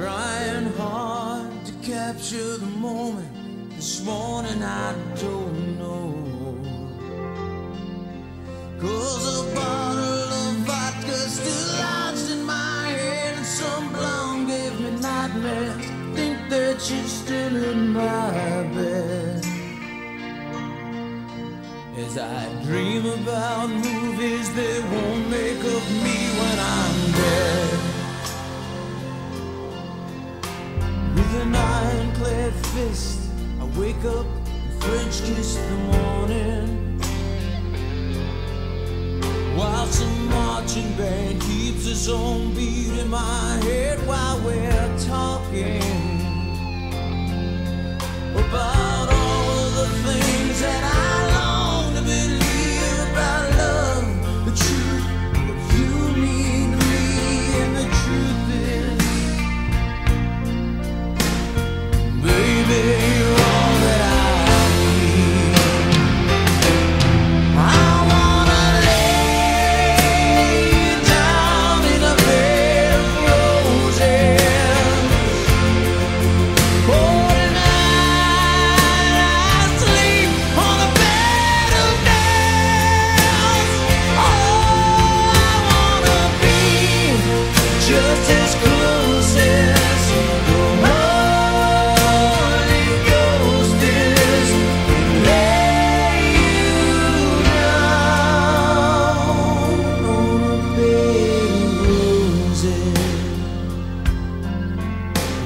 Trying hard to capture the moment. This morning I don't know. Cause a bottle of vodka still lodged in my head, and some blonde gave me nightmares. Think that she's still in my bed. As I dream about movies they won't make of me when I'm dead. With an ironclad fist, I wake up and French kiss the morning. While some marching band keeps its own beat in my head while we're talking about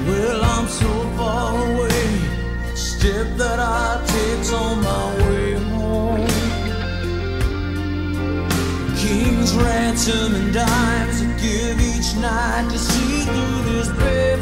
Well, I'm so far away. Step that I take on my way home. King's ransom and dimes I give each night to see through this payphone.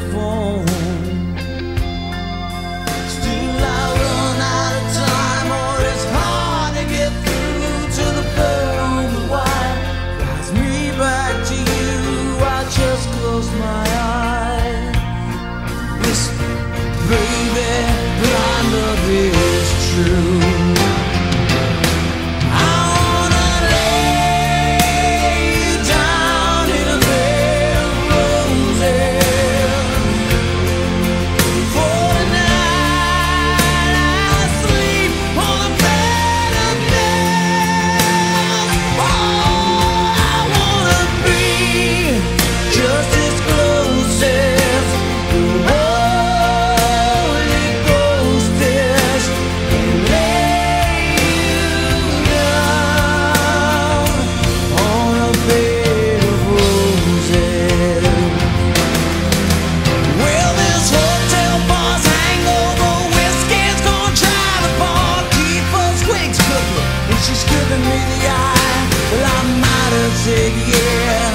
Said yeah,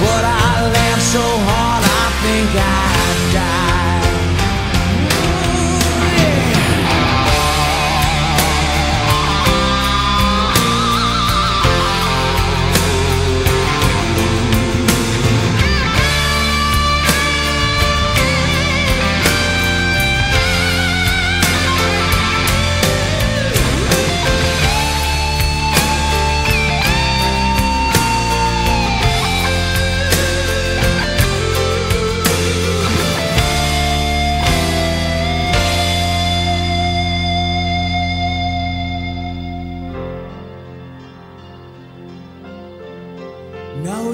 but I laughed so hard I think I'd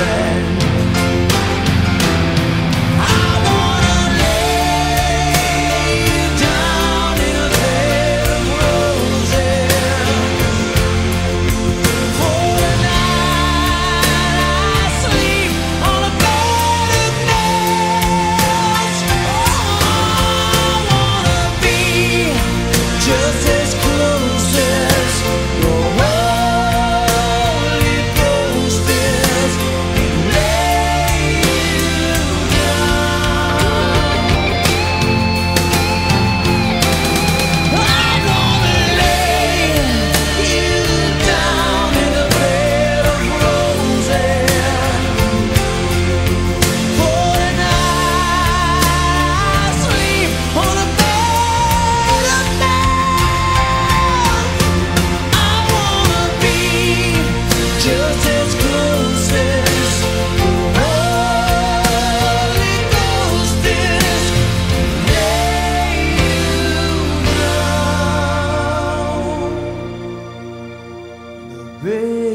to Baby.